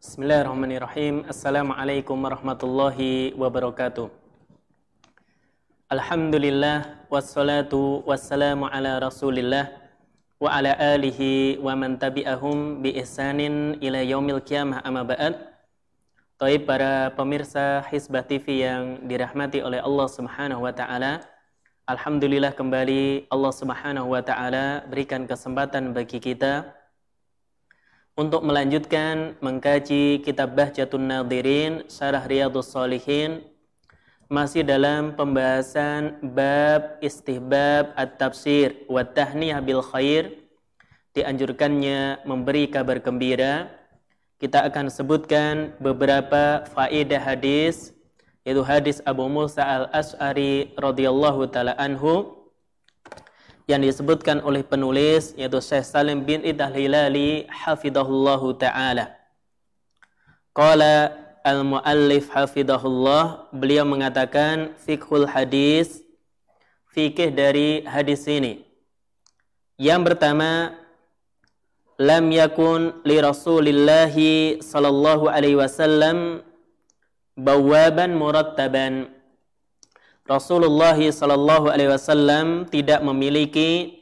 Bismillahirrahmanirrahim. Assalamualaikum warahmatullahi wabarakatuh. Alhamdulillah wassalatu wassalamu ala Rasulillah wa ala alihi wa man tabi'ahum bi ihsanin ila yaumil qiyamah amma ba'd. Taib para pemirsa Hizbah TV yang dirahmati oleh Allah Subhanahu wa taala. Alhamdulillah kembali Allah Subhanahu wa taala berikan kesempatan bagi kita untuk melanjutkan mengkaji kitab Bahjatun Nadirin Syarah Riyadhus Shalihin masih dalam pembahasan bab istihbab at-tafsir wa tahniyah bil khair. Dianjurkannya memberi kabar gembira. Kita akan sebutkan beberapa faedah hadis yaitu hadis Abu Musa al-Ash'ari radhiyallahu taala anhu yang disebutkan oleh penulis yaitu Syekh Salim bin Idah Hilali hafidahullahu taala. Qala al-muallif hafidahullah beliau mengatakan fikhul hadis fikih dari hadis ini. Yang pertama lam yakun li Rasulillahi sallallahu alaihi wasallam bawaban murattaban Rasulullah sallallahu alaihi wasallam tidak memiliki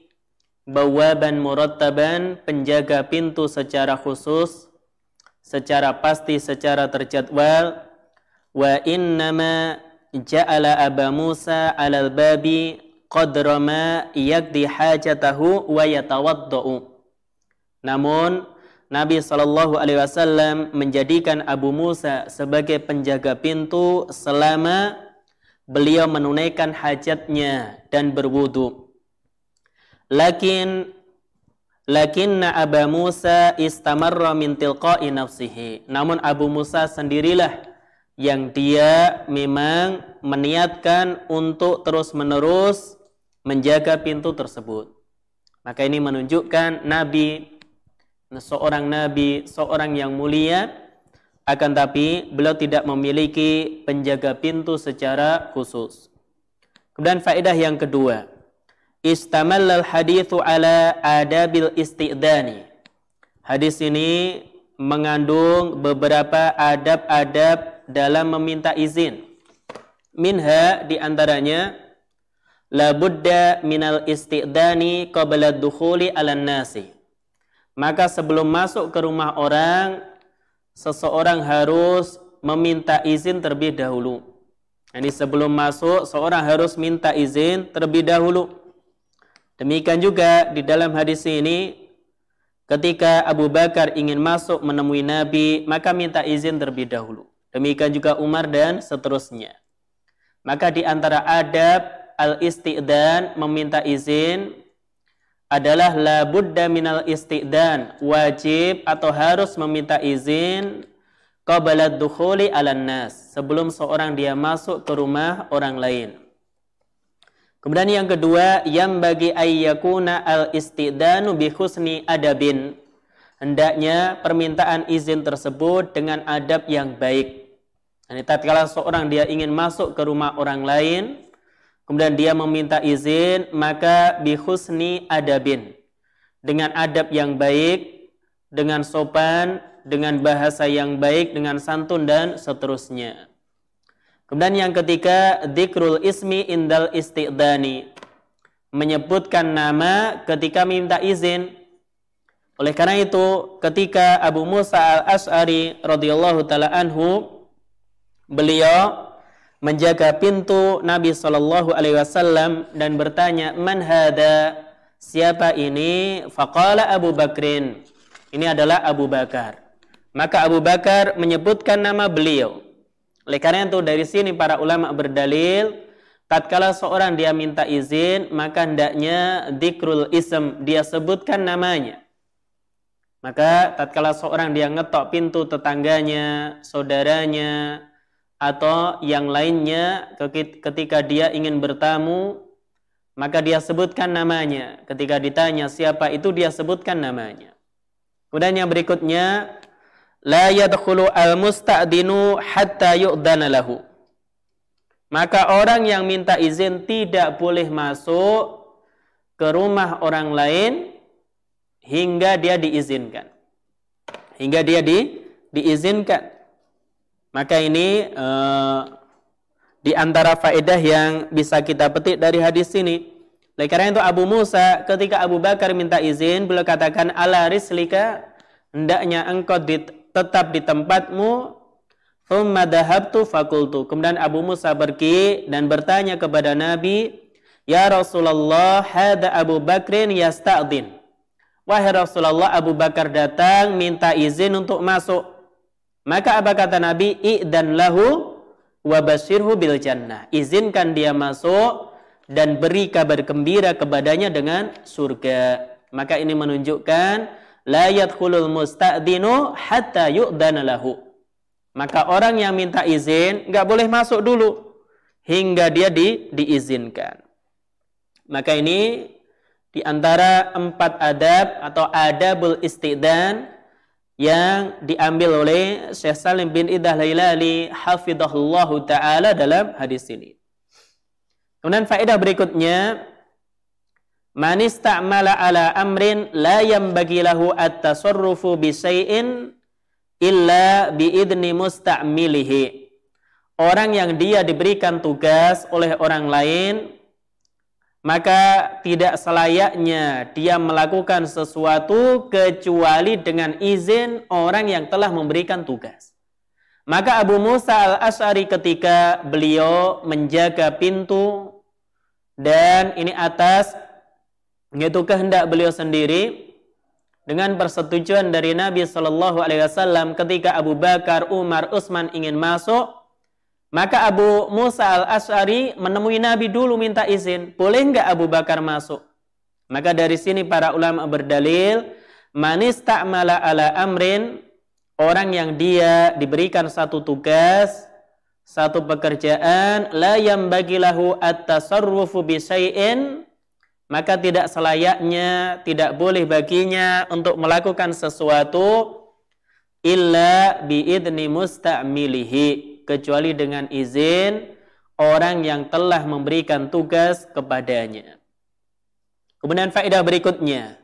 bawaban murattaban penjaga pintu secara khusus secara pasti secara terjadwal. Wa innama ja'ala Aba Musa 'alal babi qadra ma yakdi hajatahu wa yatawaddau. Namun Nabi Shallallahu Alaihi Wasallam menjadikan Abu Musa sebagai penjaga pintu selama beliau menunaikan hajatnya dan berwudu. Lakin lakinna Abu Musa istamarra min tilqa'i nafsihi. Namun Abu Musa sendirilah yang dia memang meniatkan untuk terus-menerus menjaga pintu tersebut. Maka ini menunjukkan Nabi, seorang Nabi, seorang yang mulia, akan tapi beliau tidak memiliki penjaga pintu secara khusus. Kemudian faedah yang kedua, istamallal hadithu ala adabil isti'dani. Hadis ini mengandung beberapa adab-adab dalam meminta izin. Minha di antaranya la budda minal isti'dani qabla dukhuli ala nasi. Maka sebelum masuk ke rumah orang seseorang harus meminta izin terlebih dahulu. Ini sebelum masuk, seorang harus minta izin terlebih dahulu. Demikian juga di dalam hadis ini, ketika Abu Bakar ingin masuk menemui Nabi, maka minta izin terlebih dahulu. Demikian juga Umar dan seterusnya. Maka di antara adab al-isti'dan, meminta izin, adalah la budda minal isti'dan, wajib atau harus meminta izin qabla dukhuli 'alan nas, sebelum seorang dia masuk ke rumah orang lain. Kemudian yang kedua, yang bagi ayyakuna al istidanu bi husni adabin. Hendaknya permintaan izin tersebut dengan adab yang baik. Ini tatkala seorang dia ingin masuk ke rumah orang lain, kemudian dia meminta izin, maka bihusni adabin. Dengan adab yang baik, dengan sopan, dengan bahasa yang baik, dengan santun dan seterusnya. Kemudian yang ketiga, dikrul ismi indal isti'dani. Menyebutkan nama ketika minta izin. Oleh karena itu, ketika Abu Musa al-Ash'ari radhiyallahu taala anhu beliau menjaga pintu Nabi Shallallahu Alaihi Wasallam dan bertanya man hada? Siapa ini? Faqala Abu Bakrin. Ini adalah Abu Bakar. Maka Abu Bakar menyebutkan nama beliau. Oleh karena itu dari sini para ulama berdalil tatkala seorang dia minta izin maka hendaknya dikrul ism dia sebutkan namanya. Maka tatkala seorang dia ngetok pintu tetangganya saudaranya atau yang lainnya ketika dia ingin bertamu maka dia sebutkan namanya. Ketika ditanya siapa itu dia sebutkan namanya. Kemudian yang berikutnya la yadkhulu al musta'dinu hatta yu'dana lahu. Maka orang yang minta izin tidak boleh masuk ke rumah orang lain hingga dia diizinkan. Hingga dia di diizinkan. Maka ini uh, di antara faedah yang bisa kita petik dari hadis ini. Oleh karena itu Abu Musa ketika Abu Bakar minta izin beliau katakan ala rislika hendaknya engkau di, tetap di tempatmu Thumma dahabtu fakultu. Kemudian Abu Musa pergi dan bertanya kepada Nabi, Ya Rasulullah, hada Abu Bakrin yasta'din. Wahai Rasulullah, Abu Bakar datang minta izin untuk masuk. Maka apa kata Nabi? I'dan lahu wa basirhu bil jannah. Izinkan dia masuk dan beri kabar gembira kepadanya dengan surga. Maka ini menunjukkan la yadkhulul musta'dinu hatta yu'dana lahu maka orang yang minta izin nggak boleh masuk dulu hingga dia di, diizinkan. Maka ini di antara empat adab atau adabul istidan yang diambil oleh Syekh Salim bin Idah Lailali hafidhahullahu taala dalam hadis ini. Kemudian faedah berikutnya Man istamala ala amrin la yambagi lahu at-tasarrufu bi syai'in illa biidni musta'milihi. Orang yang dia diberikan tugas oleh orang lain, maka tidak selayaknya dia melakukan sesuatu kecuali dengan izin orang yang telah memberikan tugas. Maka Abu Musa al-Ash'ari ketika beliau menjaga pintu dan ini atas yaitu kehendak beliau sendiri dengan persetujuan dari Nabi Shallallahu Alaihi Wasallam ketika Abu Bakar, Umar, Utsman ingin masuk, maka Abu Musa al Ashari menemui Nabi dulu minta izin, boleh nggak Abu Bakar masuk? Maka dari sini para ulama berdalil, manis tak malah ala amrin, orang yang dia diberikan satu tugas, satu pekerjaan, la yang bagilahu at-tasarrufu bisay'in, maka tidak selayaknya, tidak boleh baginya untuk melakukan sesuatu illa biidni musta'milihi kecuali dengan izin orang yang telah memberikan tugas kepadanya. Kemudian faedah berikutnya,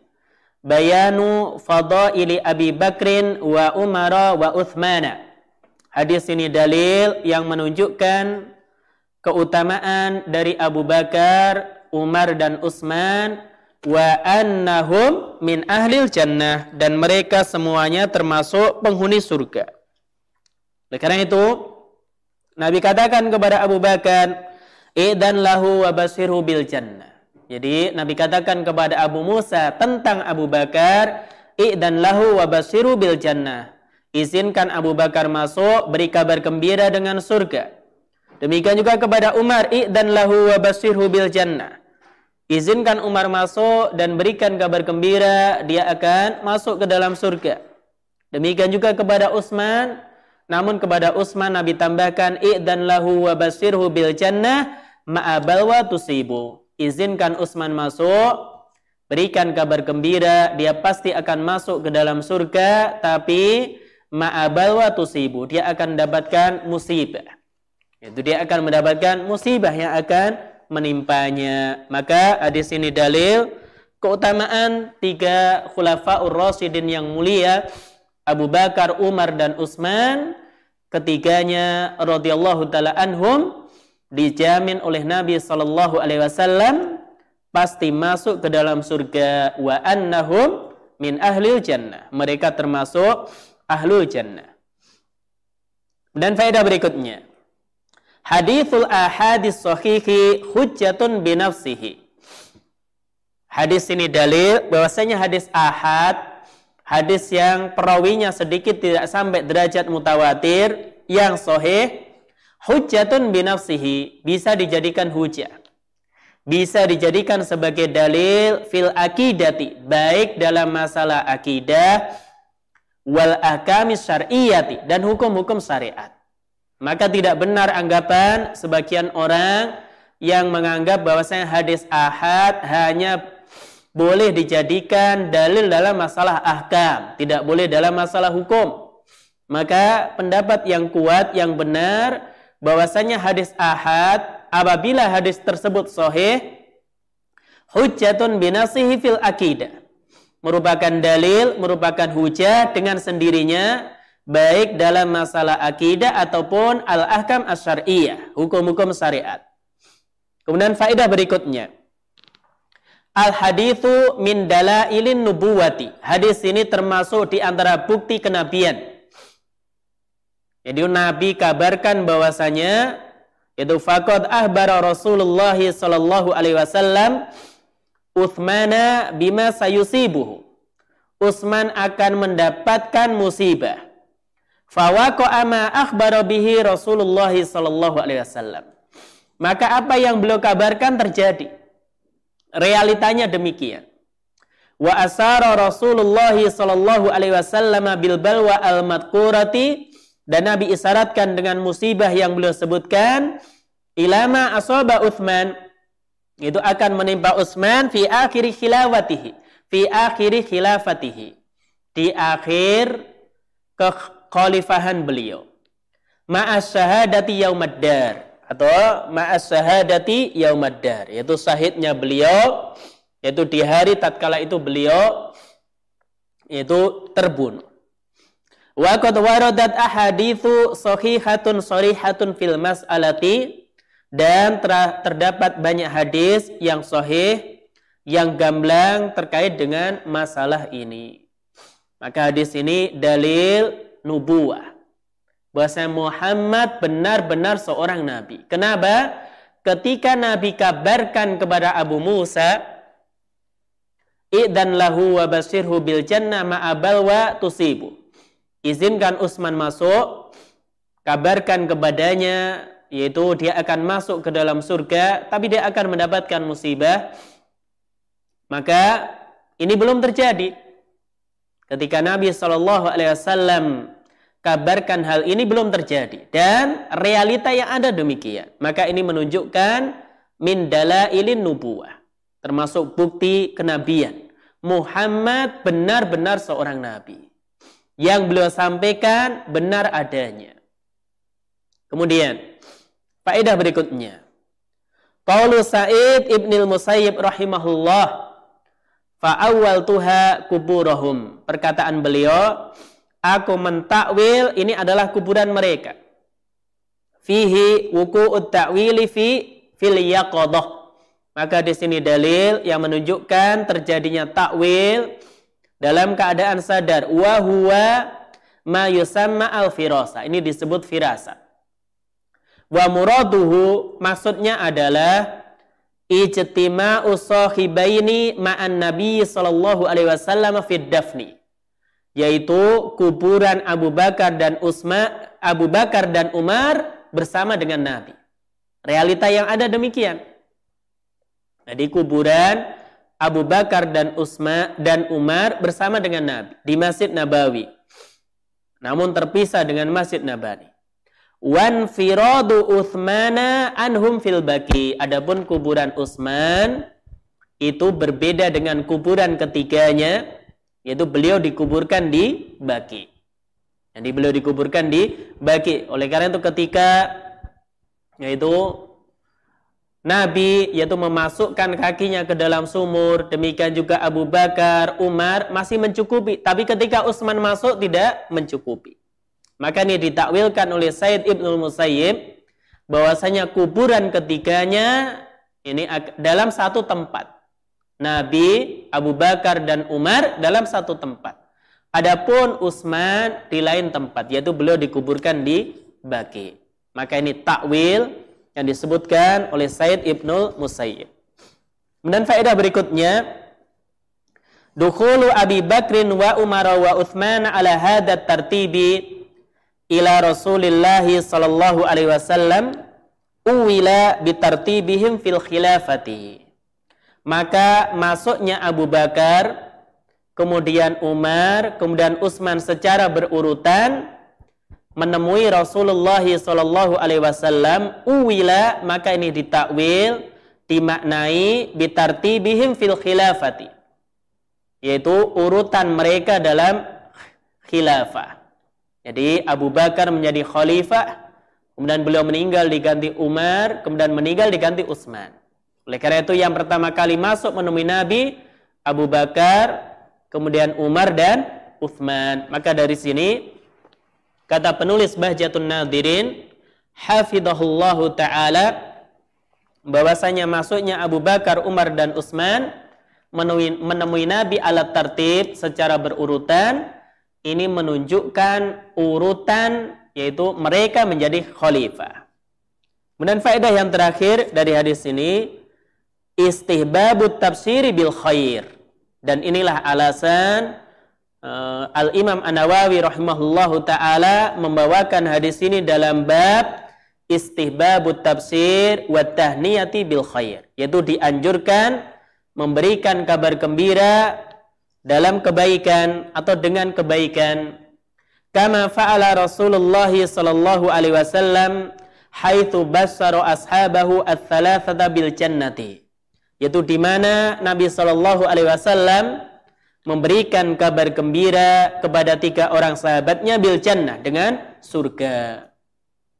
bayanu fadaili Abi Bakrin wa Umar wa Uthmana. Hadis ini dalil yang menunjukkan keutamaan dari Abu Bakar, Umar dan Utsman wa annahum min ahlil jannah dan mereka semuanya termasuk penghuni surga. Oleh karena itu Nabi katakan kepada Abu Bakar, "Idan lahu wa basirhu bil jannah." Jadi Nabi katakan kepada Abu Musa tentang Abu Bakar, "Idan lahu wa basirhu bil jannah." Izinkan Abu Bakar masuk, beri kabar gembira dengan surga. Demikian juga kepada Umar, "Idan lahu wa basirhu bil jannah." Izinkan Umar masuk dan berikan kabar gembira, dia akan masuk ke dalam surga. Demikian juga kepada Utsman, namun kepada Utsman Nabi tambahkan i'dan lahu wa basirhu bil jannah ma'abalwa tusibu. Izinkan Utsman masuk, berikan kabar gembira, dia pasti akan masuk ke dalam surga, tapi ma'abalwa tusibu, dia akan mendapatkan musibah. Itu dia akan mendapatkan musibah yang akan menimpanya. Maka hadis ini dalil keutamaan tiga khulafaur rasyidin yang mulia Abu Bakar, Umar dan Utsman ketiganya radhiyallahu taala anhum dijamin oleh Nabi sallallahu alaihi wasallam pasti masuk ke dalam surga wa annahum min ahlil jannah. Mereka termasuk ahlul jannah. Dan faedah berikutnya. Hadithul ahadis sahihi hujjatun binafsihi. Hadis ini dalil bahwasanya hadis ahad, hadis yang perawinya sedikit tidak sampai derajat mutawatir, yang sahih, hujjatun binafsihi, bisa dijadikan hujah. Bisa dijadikan sebagai dalil fil akidati, baik dalam masalah akidah, wal akamis syar'iyati, dan hukum-hukum syariat. Maka tidak benar anggapan sebagian orang yang menganggap bahwasanya hadis ahad hanya boleh dijadikan dalil dalam masalah ahkam, tidak boleh dalam masalah hukum. Maka pendapat yang kuat, yang benar, bahwasanya hadis ahad, apabila hadis tersebut sahih, hujjatun binasihi fil akidah. Merupakan dalil, merupakan hujah dengan sendirinya baik dalam masalah akidah ataupun al-ahkam asyariyah, hukum-hukum syariat. Kemudian faedah berikutnya. Al hadithu min dalailin nubuwati. Hadis ini termasuk di antara bukti kenabian. Jadi Nabi kabarkan bahwasanya itu faqad ahbara Rasulullah sallallahu alaihi wasallam Uthmana bima sayusibuhu. Utsman akan mendapatkan musibah. Fawaqa'a ma akhbara bihi Rasulullah sallallahu alaihi wasallam. Maka apa yang beliau kabarkan terjadi. Realitanya demikian. Wa asara Rasulullah sallallahu alaihi wasallam bil balwa al madkurati dan Nabi isyaratkan dengan musibah yang beliau sebutkan ilama asaba Uthman itu akan menimpa Utsman fi akhir khilafatihi fi akhir khilafatihi di akhir kekhalifahan beliau ma'as syahadati yaumaddar atau ma'as syahadati yaumaddar yaitu sahidnya beliau yaitu di hari tatkala itu beliau itu terbunuh wa qad waradat ahaditsu sahihatun sarihatun fil mas'alati dan terdapat banyak hadis yang sahih yang gamblang terkait dengan masalah ini. Maka hadis ini dalil nubuah. Bahasa Muhammad benar-benar seorang nabi. Kenapa? Ketika Nabi kabarkan kepada Abu Musa, I'dan lahu wa basirhu bil jannah ma'abal wa tusibu. Izinkan Utsman masuk, kabarkan kepadanya yaitu dia akan masuk ke dalam surga tapi dia akan mendapatkan musibah maka ini belum terjadi ketika Nabi Shallallahu Alaihi Wasallam kabarkan hal ini belum terjadi. Dan realita yang ada demikian. Maka ini menunjukkan min dalailin nubuwah. Termasuk bukti kenabian. Muhammad benar-benar seorang nabi. Yang beliau sampaikan benar adanya. Kemudian Faedah berikutnya. Qaulu Sa'id ibnil Musayyib rahimahullah fa'awwal tuha kuburahum. Perkataan beliau, aku mentakwil ini adalah kuburan mereka. Fihi wuku'ut ta'wili fi fil yaqadah. Maka di sini dalil yang menunjukkan terjadinya takwil dalam keadaan sadar. Wa huwa ma yusamma al-firasa. Ini disebut firasa. Wa muraduhu maksudnya adalah ijtima'u sahibaini ma'an Nabi sallallahu alaihi wasallam fid dafni yaitu kuburan Abu Bakar dan Usma Abu Bakar dan Umar bersama dengan Nabi. Realita yang ada demikian. Jadi kuburan Abu Bakar dan Usma dan Umar bersama dengan Nabi di Masjid Nabawi. Namun terpisah dengan Masjid Nabawi wan firadu Uthmana anhum fil baki. Adapun kuburan Utsman itu berbeda dengan kuburan ketiganya yaitu beliau dikuburkan di Baki. Jadi beliau dikuburkan di Baki. Oleh karena itu ketika yaitu Nabi yaitu memasukkan kakinya ke dalam sumur, demikian juga Abu Bakar, Umar masih mencukupi, tapi ketika Utsman masuk tidak mencukupi. Maka ini ditakwilkan oleh Said Ibnul Musayyib bahwasanya kuburan ketiganya ini dalam satu tempat. Nabi, Abu Bakar dan Umar dalam satu tempat. Adapun Utsman di lain tempat yaitu beliau dikuburkan di Baki. Maka ini takwil yang disebutkan oleh Said Ibnul Musayyib. Kemudian faedah berikutnya Dukhulu Abi Bakrin wa Umar wa Uthman ala hadat tartibi ila Rasulillah sallallahu alaihi wasallam uwila bitartibihim fil khilafati. Maka masuknya Abu Bakar, kemudian Umar, kemudian Utsman secara berurutan menemui Rasulullah sallallahu alaihi wasallam uwila maka ini ditakwil dimaknai bitartibihim fil khilafati yaitu urutan mereka dalam khilafah jadi Abu Bakar menjadi khalifah, kemudian beliau meninggal diganti Umar, kemudian meninggal diganti Utsman. Oleh karena itu yang pertama kali masuk menemui Nabi Abu Bakar, kemudian Umar dan Utsman. Maka dari sini Kata penulis Bahjatun Nadirin, hafidhahullahu taala bahwasanya masuknya Abu Bakar, Umar dan Utsman menemui, menemui Nabi alat tertib secara berurutan ini menunjukkan urutan yaitu mereka menjadi khalifah. Kemudian faedah yang terakhir dari hadis ini istihbabut tafsiri bil khair. Dan inilah alasan uh, Al Imam An Nawawi rahimahullahu taala membawakan hadis ini dalam bab istihbabut tafsir wa tahniyati bil khair. Yaitu dianjurkan memberikan kabar gembira dalam kebaikan atau dengan kebaikan. Kama fa'ala Rasulullah sallallahu alaihi wasallam haitsu bassara ashabahu ats-tsalatsata bil jannati yaitu di mana Nabi Shallallahu Alaihi Wasallam memberikan kabar gembira kepada tiga orang sahabatnya bil jannah dengan surga.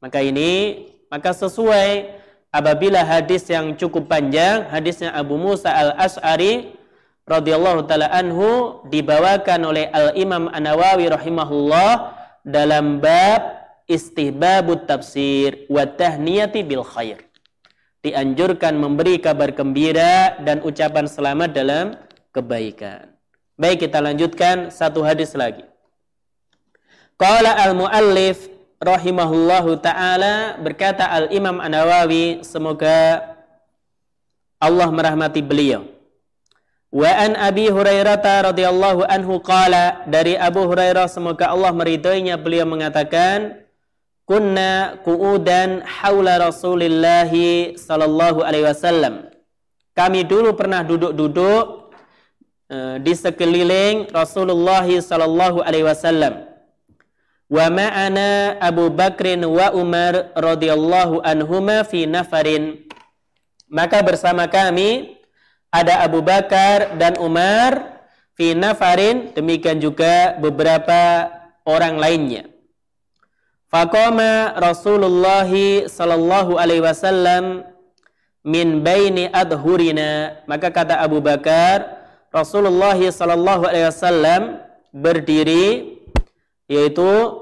Maka ini maka sesuai apabila hadis yang cukup panjang hadisnya Abu Musa al Ashari radhiyallahu taala anhu dibawakan oleh Al Imam An Nawawi rahimahullah dalam bab istihbabut tafsir wa tahniyati bil khair dianjurkan memberi kabar gembira dan ucapan selamat dalam kebaikan. Baik kita lanjutkan satu hadis lagi. Qala al-muallif rahimahullahu taala berkata al-Imam An-Nawawi semoga Allah merahmati beliau. Wa an Abi Hurairah radhiyallahu anhu qala dari Abu Hurairah semoga Allah meridhoinya beliau mengatakan kunna ku'udan haula Rasulillah sallallahu alaihi wasallam. Kami dulu pernah duduk-duduk uh, di sekeliling Rasulullah sallallahu alaihi wasallam. Wa ma'ana Abu Bakrin wa Umar radhiyallahu anhuma fi nafarin. Maka bersama kami ada Abu Bakar dan Umar fi nafarin demikian juga beberapa orang lainnya. Faqama Rasulullah sallallahu alaihi wasallam min baini adhurina. Maka kata Abu Bakar, Rasulullah sallallahu alaihi wasallam berdiri yaitu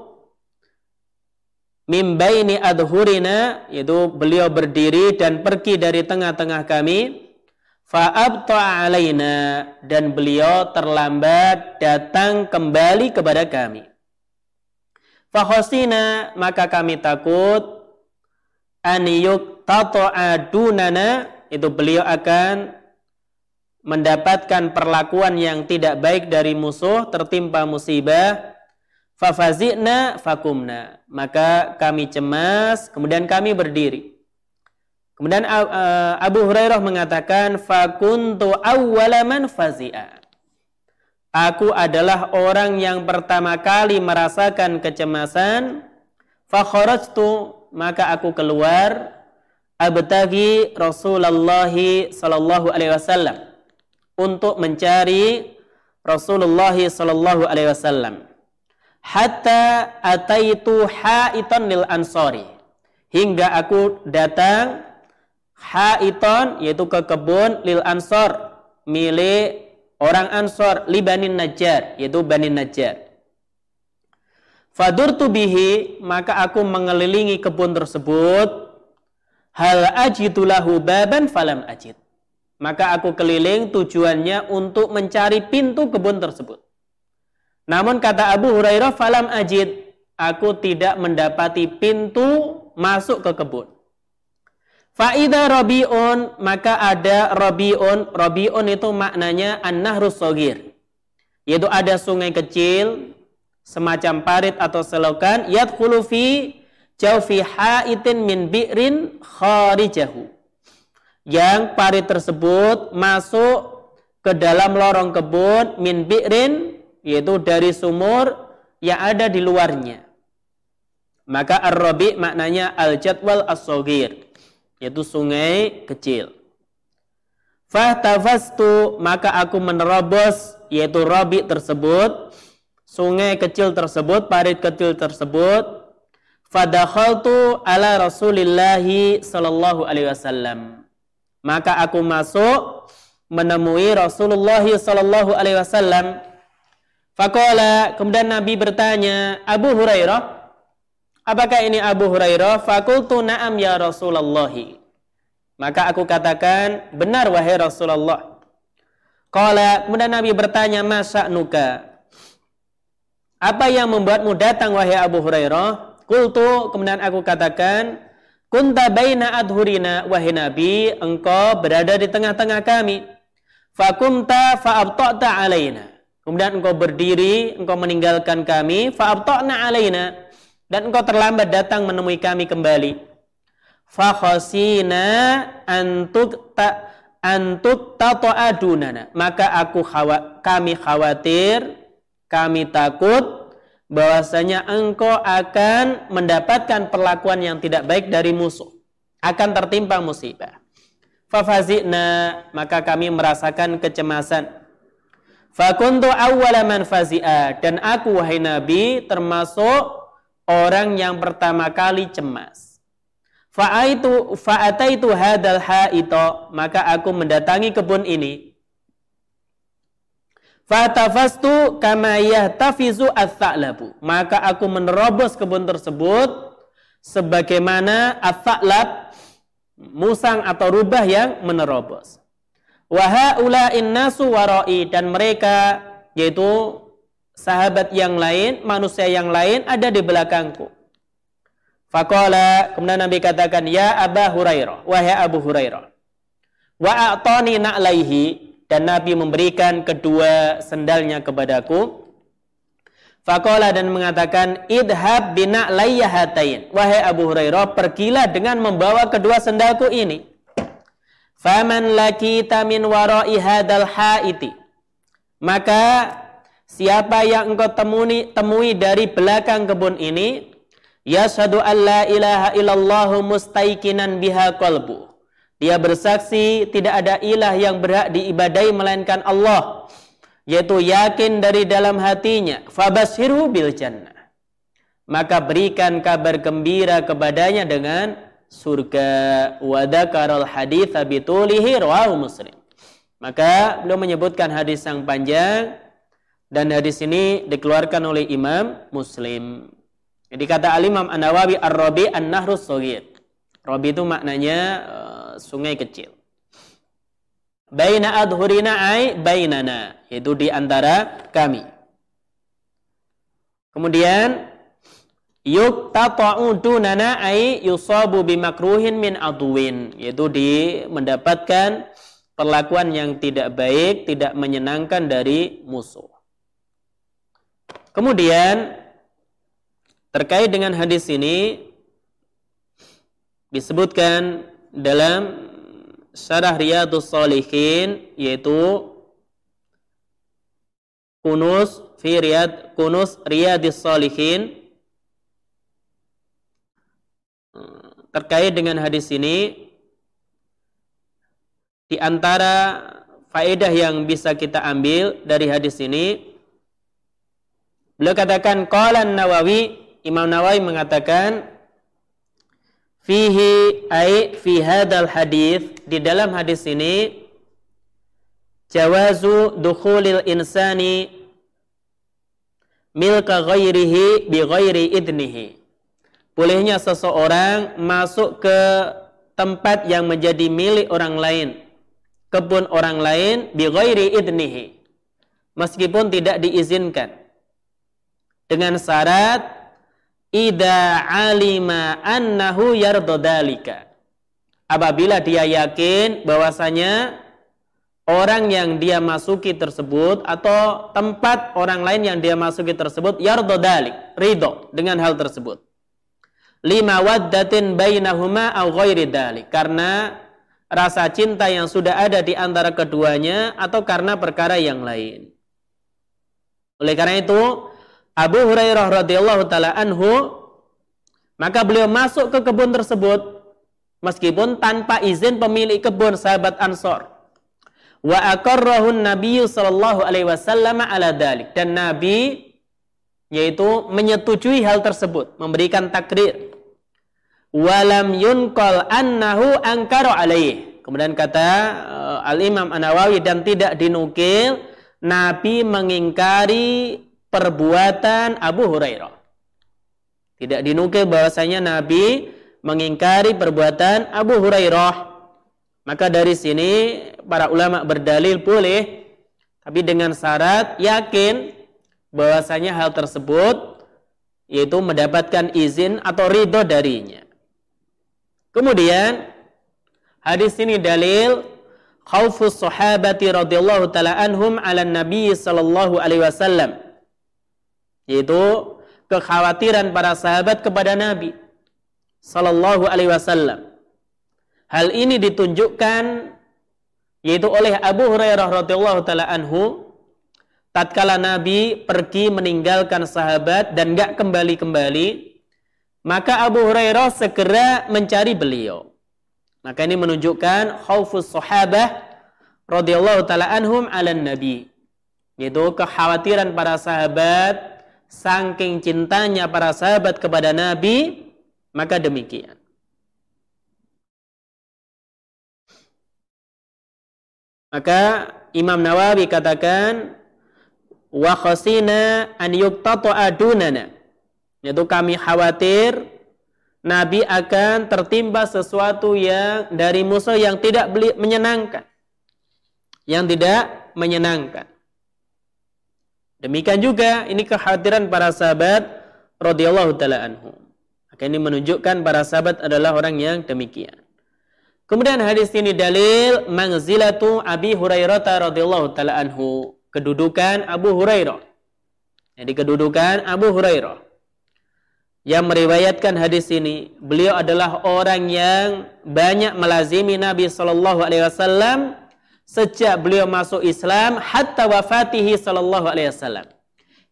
min baini adhurina yaitu beliau berdiri dan pergi dari tengah-tengah kami fa'abta alaina dan beliau terlambat datang kembali kepada kami Fahosina maka kami takut aniyuk adunana itu beliau akan mendapatkan perlakuan yang tidak baik dari musuh tertimpa musibah. Fafazina fakumna. Maka kami cemas kemudian kami berdiri. Kemudian Abu Hurairah mengatakan fakuntu awwalaman fazi'a Aku adalah orang yang pertama kali merasakan kecemasan. Fakharajtu maka aku keluar abtagi Rasulullah sallallahu alaihi wasallam untuk mencari Rasulullah sallallahu alaihi wasallam. Hatta ataitu haitan lil ansori. Hingga aku datang haiton yaitu ke kebun lil ansor milik orang Ansor libanin Najjar yaitu Bani Najjar. Fadurtu bihi maka aku mengelilingi kebun tersebut hal ajitulahu baban falam ajid. Maka aku keliling tujuannya untuk mencari pintu kebun tersebut. Namun kata Abu Hurairah falam ajid, aku tidak mendapati pintu masuk ke kebun. Faida robiun maka ada robiun. Robiun itu maknanya an-nahrus sogir. Yaitu ada sungai kecil, semacam parit atau selokan. Yadkhulu fi jaufi haitin min bi'rin kharijahu. Yang parit tersebut masuk ke dalam lorong kebun min bi'rin, yaitu dari sumur yang ada di luarnya. Maka ar-rabi maknanya al-jadwal as-sogir yaitu sungai kecil. Fahtafastu maka aku menerobos yaitu robi tersebut, sungai kecil tersebut, parit kecil tersebut. Fadakhaltu ala Rasulillahi sallallahu alaihi wasallam. Maka aku masuk menemui Rasulullah sallallahu alaihi wasallam. Fakola kemudian Nabi bertanya Abu Hurairah Apakah ini Abu Hurairah? Fakultu na'am ya Rasulullah. Maka aku katakan, benar wahai Rasulullah. Kala, kemudian Nabi bertanya, masa nuka? Apa yang membuatmu datang wahai Abu Hurairah? Kultu, kemudian aku katakan, Kunta baina adhurina wahai Nabi, engkau berada di tengah-tengah kami. Fakumta fa'abta'ta alaina. Kemudian engkau berdiri, engkau meninggalkan kami, fa'abta'na alaina dan engkau terlambat datang menemui kami kembali. Fakhosina antuk ta antuk tato adunana. Maka aku khawa, kami khawatir, kami takut bahwasanya engkau akan mendapatkan perlakuan yang tidak baik dari musuh. Akan tertimpa musibah. Fafazina, maka kami merasakan kecemasan. Fakuntu awwala fazi'a. Dan aku, wahai Nabi, termasuk orang yang pertama kali cemas. Fa'aitu fa'ataitu hadal ha'ito, maka aku mendatangi kebun ini. Fatafastu kama yahtafizu ats-tsa'labu. Maka aku menerobos kebun tersebut sebagaimana ats-tsa'lab musang atau rubah yang menerobos. Wa haula'in nasu warai dan mereka yaitu sahabat yang lain, manusia yang lain ada di belakangku. Fakola, kemudian Nabi katakan, Ya Aba Hurairah, wahai Abu Hurairah. Wa a'tani na'laihi, dan Nabi memberikan kedua sendalnya kepadaku. Fakola dan mengatakan, Idhab bina. Wahai Abu Hurairah, pergilah dengan membawa kedua sendalku ini. Faman lakita min warai hadal haiti. Maka Siapa yang engkau temui, temui dari belakang kebun ini, yashadu an la ilaha illallah mustaikinan biha qalbu. Dia bersaksi tidak ada ilah yang berhak diibadai melainkan Allah, yaitu yakin dari dalam hatinya. Fabashirhu bil jannah. Maka berikan kabar gembira kepadanya dengan surga. Wadakarul hadith abitulihi rawahu muslim. Maka beliau menyebutkan hadis yang panjang dan hadis ini dikeluarkan oleh Imam Muslim. Jadi kata Al-Imam An-Nawawi Ar-Rabi An-Nahrus Sogir. Rabi itu maknanya uh, sungai kecil. Baina adhurina ay bainana. Yaitu di antara kami. Kemudian yuk tata'u dunana ay yusabu bimakruhin min aduin. Yaitu di mendapatkan perlakuan yang tidak baik, tidak menyenangkan dari musuh. Kemudian terkait dengan hadis ini disebutkan dalam Syarah Riyadus Salihin yaitu Kunus fi Riyad Kunus Riyadus Salihin terkait dengan hadis ini di antara faedah yang bisa kita ambil dari hadis ini Beliau katakan qala Nawawi, Imam Nawawi mengatakan fihi ai fi hadal hadis di dalam hadis ini jawazu dukhulil insani milka ghairihi bi ghairi idnihi. Bolehnya seseorang masuk ke tempat yang menjadi milik orang lain, kebun orang lain bi ghairi idnihi. Meskipun tidak diizinkan dengan syarat ida alima annahu yardodalika apabila dia yakin bahwasanya orang yang dia masuki tersebut atau tempat orang lain yang dia masuki tersebut yardodalik ridho dengan hal tersebut. Lima waddatin bainahuma au karena rasa cinta yang sudah ada di antara keduanya atau karena perkara yang lain. Oleh karena itu Abu Hurairah radhiyallahu taala anhu maka beliau masuk ke kebun tersebut meskipun tanpa izin pemilik kebun sahabat Ansor. Wa aqarrahu Nabi sallallahu alaihi wasallam ala dalik dan Nabi yaitu menyetujui hal tersebut, memberikan takrir. Walam yunqal annahu angkara alaih. Kemudian kata uh, Al-Imam An-Nawawi dan tidak dinukil Nabi mengingkari perbuatan Abu Hurairah. Tidak dinukil bahwasanya Nabi mengingkari perbuatan Abu Hurairah. Maka dari sini para ulama berdalil boleh tapi dengan syarat yakin bahwasanya hal tersebut yaitu mendapatkan izin atau ridho darinya. Kemudian hadis ini dalil khaufus sahabati radhiyallahu taala anhum ala nabi sallallahu alaihi wasallam yaitu kekhawatiran para sahabat kepada nabi sallallahu alaihi wasallam hal ini ditunjukkan yaitu oleh Abu Hurairah radhiyallahu taala anhu tatkala nabi pergi meninggalkan sahabat dan enggak kembali-kembali maka Abu Hurairah segera mencari beliau maka ini menunjukkan khaufus sahabah radhiyallahu taala anhum 'alan nabi. Yaitu kekhawatiran para sahabat saking cintanya para sahabat kepada nabi, maka demikian. Maka Imam Nawawi katakan wa khasina an yuqtata adunana. Yaitu kami khawatir Nabi akan tertimpa sesuatu yang dari musuh yang tidak menyenangkan. Yang tidak menyenangkan. Demikian juga ini kekhawatiran para sahabat radhiyallahu taala anhum. Maka ini menunjukkan para sahabat adalah orang yang demikian. Kemudian hadis ini dalil mangzilatu Abi Hurairah radhiyallahu taala anhu, kedudukan Abu Hurairah. Jadi kedudukan Abu Hurairah yang meriwayatkan hadis ini, beliau adalah orang yang banyak melazimi Nabi Shallallahu Alaihi Wasallam sejak beliau masuk Islam hatta wafatihi Shallallahu Alaihi Wasallam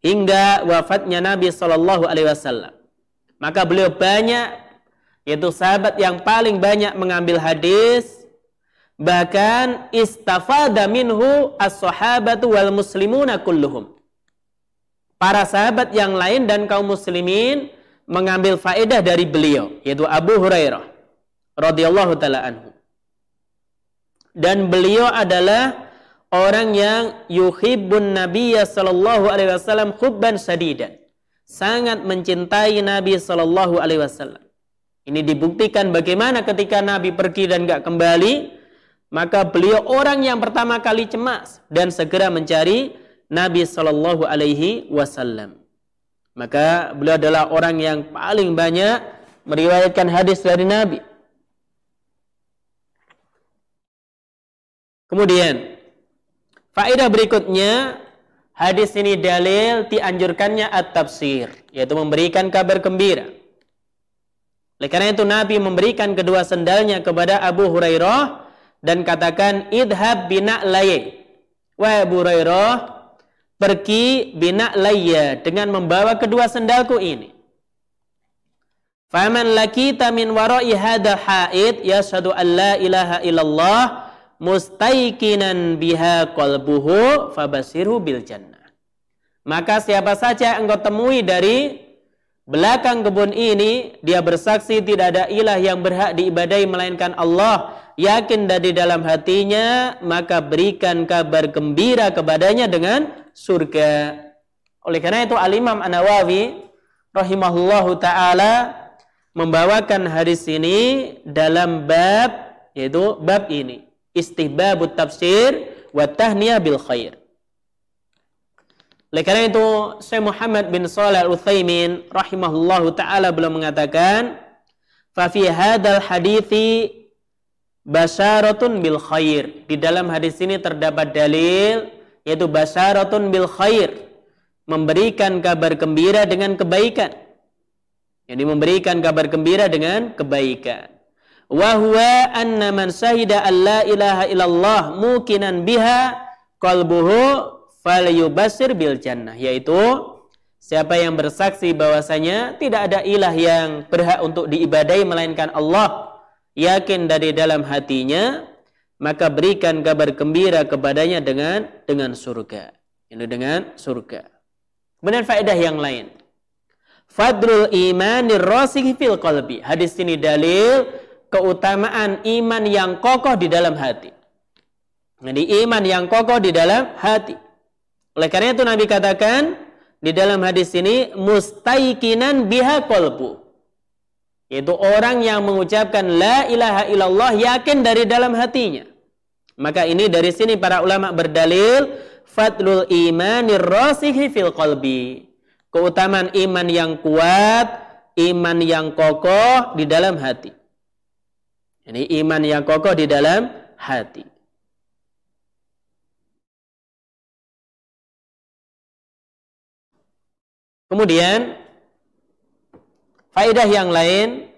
hingga wafatnya Nabi Shallallahu Alaihi Wasallam. Maka beliau banyak yaitu sahabat yang paling banyak mengambil hadis bahkan istafada minhu as-sahabatu wal muslimuna kulluhum. Para sahabat yang lain dan kaum muslimin mengambil faedah dari beliau yaitu Abu Hurairah radhiyallahu taala anhu. Dan beliau adalah orang yang yuhibbun nabiyya sallallahu alaihi wasallam hubban sadidan. Sangat mencintai Nabi sallallahu alaihi wasallam. Ini dibuktikan bagaimana ketika Nabi pergi dan gak kembali, maka beliau orang yang pertama kali cemas dan segera mencari Nabi sallallahu alaihi wasallam. Maka beliau adalah orang yang paling banyak meriwayatkan hadis dari Nabi. Kemudian, faedah berikutnya, hadis ini dalil dianjurkannya at-tafsir, yaitu memberikan kabar gembira. Oleh karena itu Nabi memberikan kedua sendalnya kepada Abu Hurairah dan katakan idhab bina laye. Wahai Abu Hurairah, pergi bina layya dengan membawa kedua sendalku ini. Faman lakita min wara'i hadha haid yashhadu an la ilaha illallah mustaikinan biha qalbuhu fabasirhu bil jannah. Maka siapa saja engkau temui dari belakang kebun ini dia bersaksi tidak ada ilah yang berhak diibadai melainkan Allah yakin dari dalam hatinya maka berikan kabar gembira kepadanya dengan surga. Oleh karena itu Al-Imam An-Nawawi rahimahullahu taala membawakan hadis ini dalam bab yaitu bab ini istihbabut tafsir wa tahniyah bil khair. Oleh karena itu Syekh Muhammad bin Shalih Al-Utsaimin rahimahullahu taala belum mengatakan fa fi hadzal hadithi basyaratun bil khair. Di dalam hadis ini terdapat dalil yaitu basyaratun bil khair memberikan kabar gembira dengan kebaikan jadi memberikan kabar gembira dengan kebaikan wa huwa anna man syahida an la ilaha illallah mukinan biha qalbuhu falyubasir bil jannah yaitu siapa yang bersaksi bahwasanya tidak ada ilah yang berhak untuk diibadai melainkan Allah yakin dari dalam hatinya maka berikan kabar gembira kepadanya dengan dengan surga. Ini dengan surga. Kemudian faedah yang lain. Fadrul iman rasikh fil qalbi. Hadis ini dalil keutamaan iman yang kokoh di dalam hati. Jadi iman yang kokoh di dalam hati. Oleh karena itu Nabi katakan, di dalam hadis ini mustaikinan biha kolbu. Yaitu orang yang mengucapkan la ilaha illallah yakin dari dalam hatinya. Maka ini dari sini para ulama berdalil fadlul imanir rasihi fil qalbi. Keutamaan iman yang kuat, iman yang kokoh di dalam hati. Ini iman yang kokoh di dalam hati. Kemudian faedah yang lain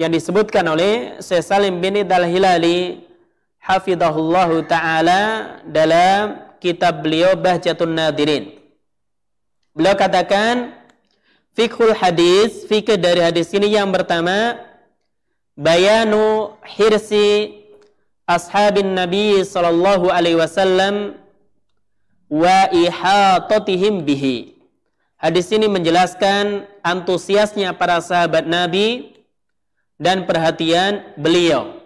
yang disebutkan oleh Syekh Salim bin Idal Hilali hafizahullah taala dalam kitab beliau Bahjatun Nadirin. Beliau katakan fikhul hadis, fikih dari hadis ini yang pertama bayanu hirsi ashabin Nabi sallallahu alaihi wasallam wa ihatatihim bihi Hadis ini menjelaskan antusiasnya para sahabat Nabi dan perhatian beliau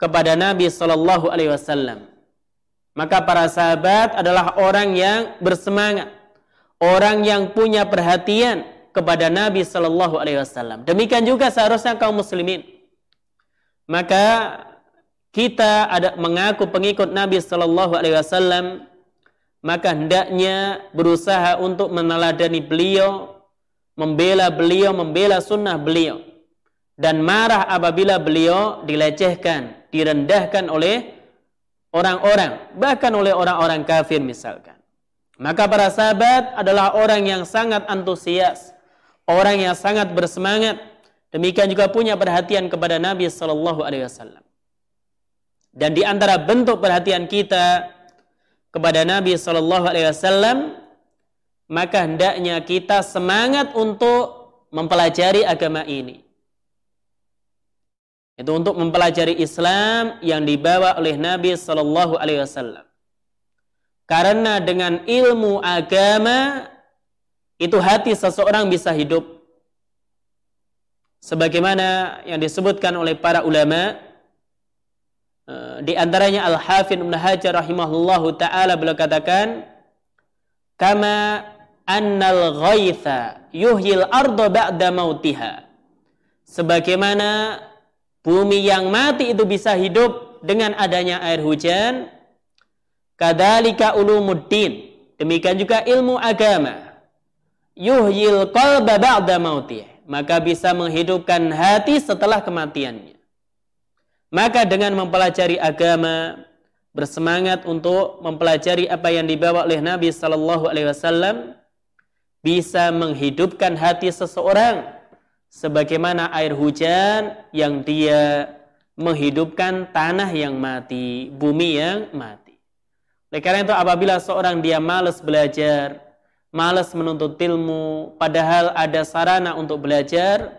kepada Nabi Shallallahu Alaihi Wasallam. Maka para sahabat adalah orang yang bersemangat, orang yang punya perhatian kepada Nabi Shallallahu Alaihi Wasallam. Demikian juga seharusnya kaum muslimin. Maka kita ada mengaku pengikut Nabi Shallallahu Alaihi Wasallam maka hendaknya berusaha untuk meneladani beliau, membela beliau, membela sunnah beliau. Dan marah apabila beliau dilecehkan, direndahkan oleh orang-orang, bahkan oleh orang-orang kafir misalkan. Maka para sahabat adalah orang yang sangat antusias, orang yang sangat bersemangat, demikian juga punya perhatian kepada Nabi Shallallahu Alaihi Wasallam. Dan di antara bentuk perhatian kita kepada Nabi Shallallahu Alaihi Wasallam, maka hendaknya kita semangat untuk mempelajari agama ini. Itu untuk mempelajari Islam yang dibawa oleh Nabi Shallallahu Alaihi Wasallam. Karena dengan ilmu agama itu hati seseorang bisa hidup. Sebagaimana yang disebutkan oleh para ulama, Eh, di antaranya Al-Hafidh Ibn Hajar rahimahullahu taala beliau katakan kama annal ghaitha yuhyil arda ba'da mautiha. Sebagaimana bumi yang mati itu bisa hidup dengan adanya air hujan kadzalika ulumuddin. Demikian juga ilmu agama yuhyil qalba ba'da mautih maka bisa menghidupkan hati setelah kematiannya maka dengan mempelajari agama, bersemangat untuk mempelajari apa yang dibawa oleh Nabi Sallallahu Alaihi Wasallam, bisa menghidupkan hati seseorang sebagaimana air hujan yang dia menghidupkan tanah yang mati, bumi yang mati. Oleh karena itu apabila seorang dia malas belajar, malas menuntut ilmu, padahal ada sarana untuk belajar,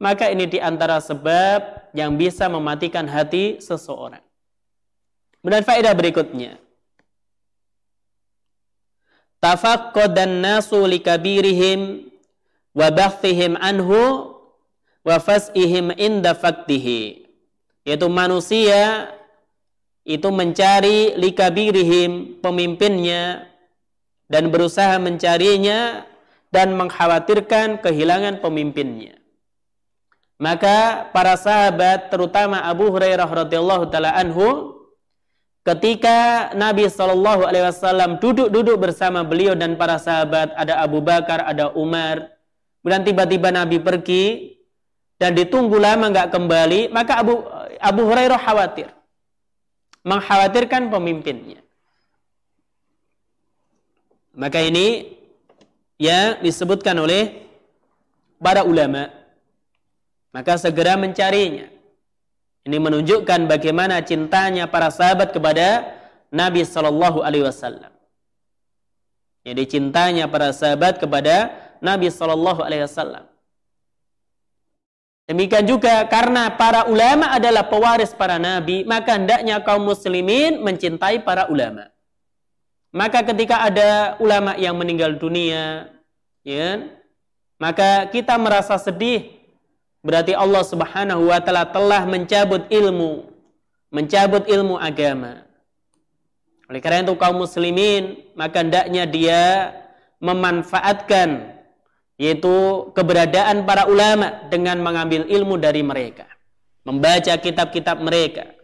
maka ini di antara sebab yang bisa mematikan hati seseorang. Kemudian faedah berikutnya. Tafaqqadan nasu likabirihim wa bakhtihim anhu wa fas'ihim inda faktihi. Yaitu manusia itu mencari likabirihim pemimpinnya dan berusaha mencarinya dan mengkhawatirkan kehilangan pemimpinnya. Maka para sahabat terutama Abu Hurairah radhiyallahu taala anhu ketika Nabi Shallallahu alaihi wasallam duduk-duduk bersama beliau dan para sahabat ada Abu Bakar, ada Umar. Kemudian tiba-tiba Nabi pergi dan ditunggu lama nggak kembali, maka Abu Abu Hurairah khawatir. Mengkhawatirkan pemimpinnya. Maka ini yang disebutkan oleh para ulama maka segera mencarinya. Ini menunjukkan bagaimana cintanya para sahabat kepada Nabi Shallallahu Alaihi Wasallam. Jadi cintanya para sahabat kepada Nabi Shallallahu Alaihi Wasallam. Demikian juga karena para ulama adalah pewaris para nabi, maka hendaknya kaum muslimin mencintai para ulama. Maka ketika ada ulama yang meninggal dunia, ya, maka kita merasa sedih. Berarti Allah Subhanahu wa taala telah mencabut ilmu, mencabut ilmu agama. Oleh karena itu kaum muslimin maka hendaknya dia memanfaatkan yaitu keberadaan para ulama dengan mengambil ilmu dari mereka, membaca kitab-kitab mereka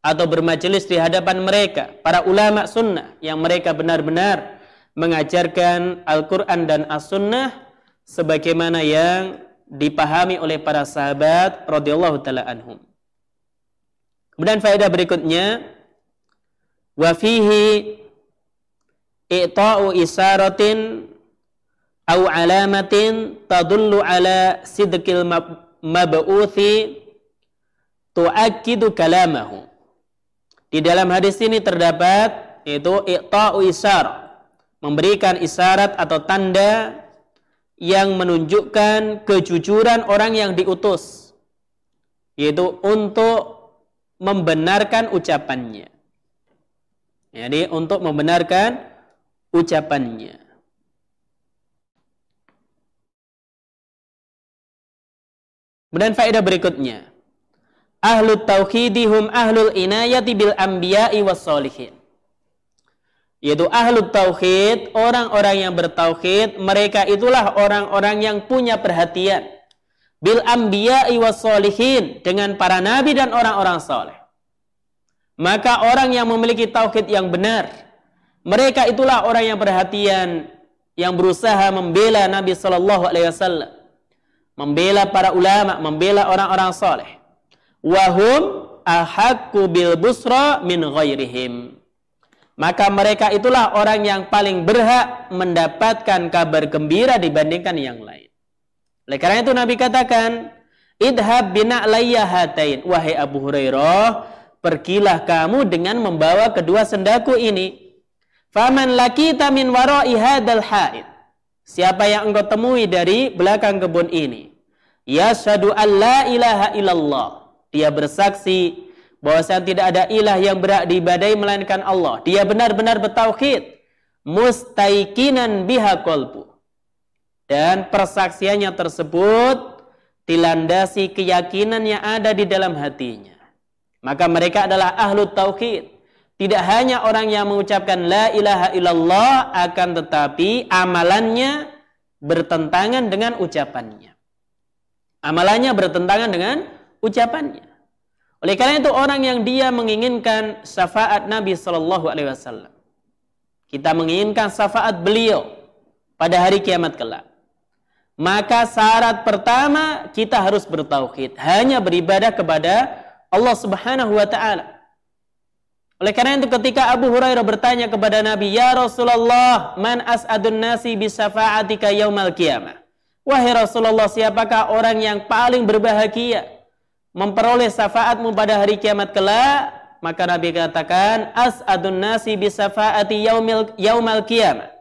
atau bermajelis di hadapan mereka para ulama sunnah yang mereka benar-benar mengajarkan Al-Quran dan As-Sunnah sebagaimana yang dipahami oleh para sahabat radhiyallahu taala anhum. Kemudian faedah berikutnya wa fihi i'ta'u isaratin au alamatin tadullu ala sidqil mab'uthi tu'akkidu kalamahu. Di dalam hadis ini terdapat yaitu i'ta'u isar, memberikan isyarat atau tanda yang menunjukkan kejujuran orang yang diutus yaitu untuk membenarkan ucapannya. Jadi untuk membenarkan ucapannya. Kemudian faedah berikutnya. Ahlu tauhidihum ahlul inayati bil anbiya'i was solihin yaitu ahlu tauhid, orang-orang yang bertauhid, mereka itulah orang-orang yang punya perhatian bil anbiya'i solihin dengan para nabi dan orang-orang soleh. Maka orang yang memiliki tauhid yang benar, mereka itulah orang yang perhatian yang berusaha membela Nabi Shallallahu Alaihi Wasallam, membela para ulama, membela orang-orang soleh. Wahum ahakku bil busra min ghairihim maka mereka itulah orang yang paling berhak mendapatkan kabar gembira dibandingkan yang lain. Oleh karena itu Nabi katakan, Idhab bina hatain. Wahai Abu Hurairah, pergilah kamu dengan membawa kedua sendaku ini. Faman lakita min warai hadal haid. Siapa yang engkau temui dari belakang kebun ini? Ya syadu an la ilaha illallah. Dia bersaksi bahwasanya tidak ada ilah yang berhak diibadai melainkan Allah. Dia benar-benar bertauhid, mustaikinan biha kolbu. Dan persaksiannya tersebut dilandasi keyakinan yang ada di dalam hatinya. Maka mereka adalah ahlu tauhid. Tidak hanya orang yang mengucapkan la ilaha illallah akan tetapi amalannya bertentangan dengan ucapannya. Amalannya bertentangan dengan ucapannya. Oleh karena itu orang yang dia menginginkan syafaat Nabi Shallallahu Alaihi Wasallam, kita menginginkan syafaat beliau pada hari kiamat kelak. Maka syarat pertama kita harus bertauhid, hanya beribadah kepada Allah Subhanahu wa taala. Oleh karena itu ketika Abu Hurairah bertanya kepada Nabi, "Ya Rasulullah, man as'adun nasi bi syafa'atika yaumal qiyamah?" Wahai Rasulullah, siapakah orang yang paling berbahagia memperoleh syafaatmu pada hari kiamat kelak, maka Nabi katakan as'adun nasi bi syafaati yaumil yaumal qiyamah.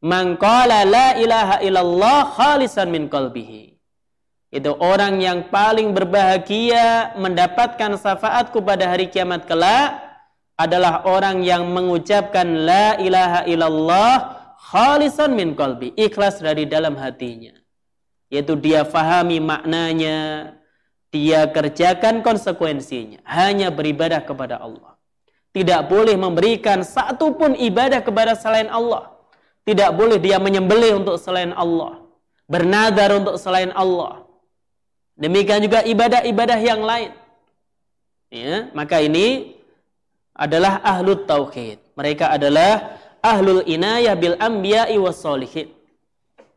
Man qala la ilaha illallah khalisan min qalbihi. Itu orang yang paling berbahagia mendapatkan syafaatku pada hari kiamat kelak adalah orang yang mengucapkan la ilaha illallah khalisan min qalbi, ikhlas dari dalam hatinya. Yaitu dia fahami maknanya, dia kerjakan konsekuensinya. Hanya beribadah kepada Allah. Tidak boleh memberikan satu pun ibadah kepada selain Allah. Tidak boleh dia menyembelih untuk selain Allah. Bernadar untuk selain Allah. Demikian juga ibadah-ibadah yang lain. Ya, maka ini adalah ahlu tauhid. Mereka adalah ahlul inayah bil anbiya'i was.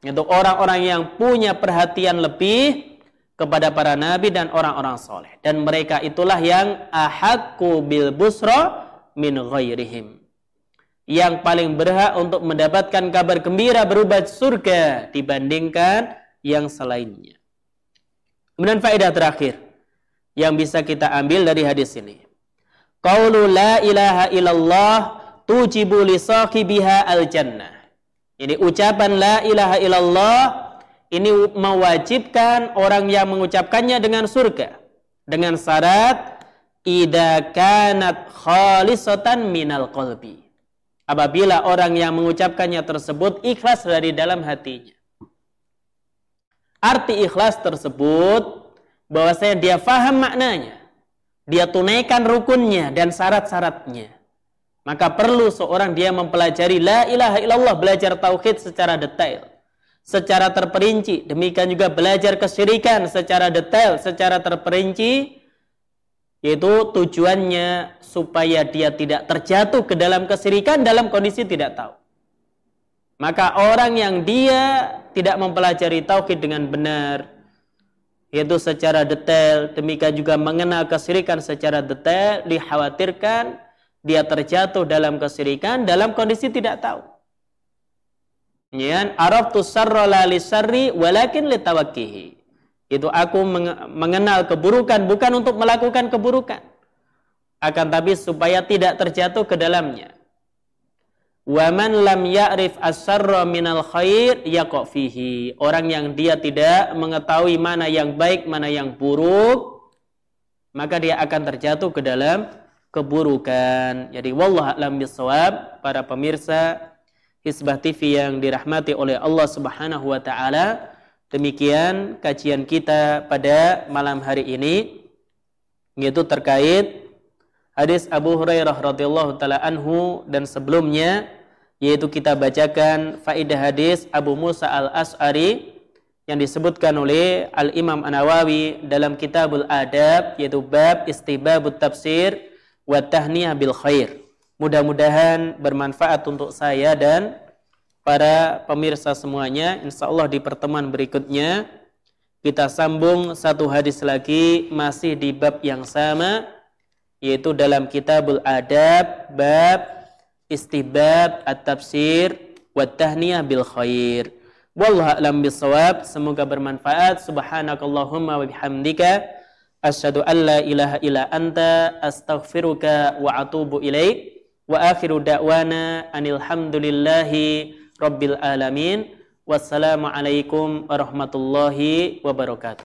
Itu orang-orang yang punya perhatian lebih kepada para nabi dan orang-orang soleh. Dan mereka itulah yang ahakku bil busro min ghairihim. Yang paling berhak untuk mendapatkan kabar gembira berubat surga dibandingkan yang selainnya. Kemudian faedah terakhir yang bisa kita ambil dari hadis ini. Qaulu la ilaha illallah tujibu li sahibiha al jannah. Ini ucapan la ilaha illallah ini mewajibkan orang yang mengucapkannya dengan surga. Dengan syarat idza kanat khalisatan minal qalbi. Apabila orang yang mengucapkannya tersebut ikhlas dari dalam hatinya. Arti ikhlas tersebut bahwasanya dia faham maknanya. Dia tunaikan rukunnya dan syarat-syaratnya. Maka perlu seorang dia mempelajari la ilaha illallah, belajar tauhid secara detail, secara terperinci. Demikian juga belajar kesyirikan secara detail, secara terperinci. Yaitu tujuannya supaya dia tidak terjatuh ke dalam kesyirikan dalam kondisi tidak tahu. Maka orang yang dia tidak mempelajari tauhid dengan benar, yaitu secara detail, demikian juga mengenal kesyirikan secara detail, dikhawatirkan dia terjatuh dalam kesirikan dalam kondisi tidak tahu. Ya, Arab tu sarra la lisarri walakin litawakkihi. Itu aku mengenal keburukan bukan untuk melakukan keburukan. Akan tapi supaya tidak terjatuh ke dalamnya. Wa man lam ya'rif as-sarra minal khair yaqa fihi. Orang yang dia tidak mengetahui mana yang baik, mana yang buruk, maka dia akan terjatuh ke dalam keburukan. Jadi wallah alam bisawab para pemirsa Hisbah TV yang dirahmati oleh Allah Subhanahu wa taala. Demikian kajian kita pada malam hari ini yaitu terkait hadis Abu Hurairah radhiyallahu taala anhu dan sebelumnya yaitu kita bacakan faidah hadis Abu Musa al-As'ari yang disebutkan oleh Al-Imam An-Nawawi dalam Kitabul Adab yaitu bab istibabut tafsir wa tahniyah bil khair. Mudah-mudahan bermanfaat untuk saya dan para pemirsa semuanya. Insya Allah di pertemuan berikutnya kita sambung satu hadis lagi masih di bab yang sama yaitu dalam kitabul adab bab istibab at-tafsir wa tahniyah bil khair. Wallahu a'lam bisawab. Semoga bermanfaat. Subhanakallahumma wa bihamdika asyhadu an la ilaha illa anta astaghfiruka wa atubu ilaik wa akhiru da'wana anil hamdulillahi rabbil alamin. Wassalamu alaikum warahmatullahi wabarakatuh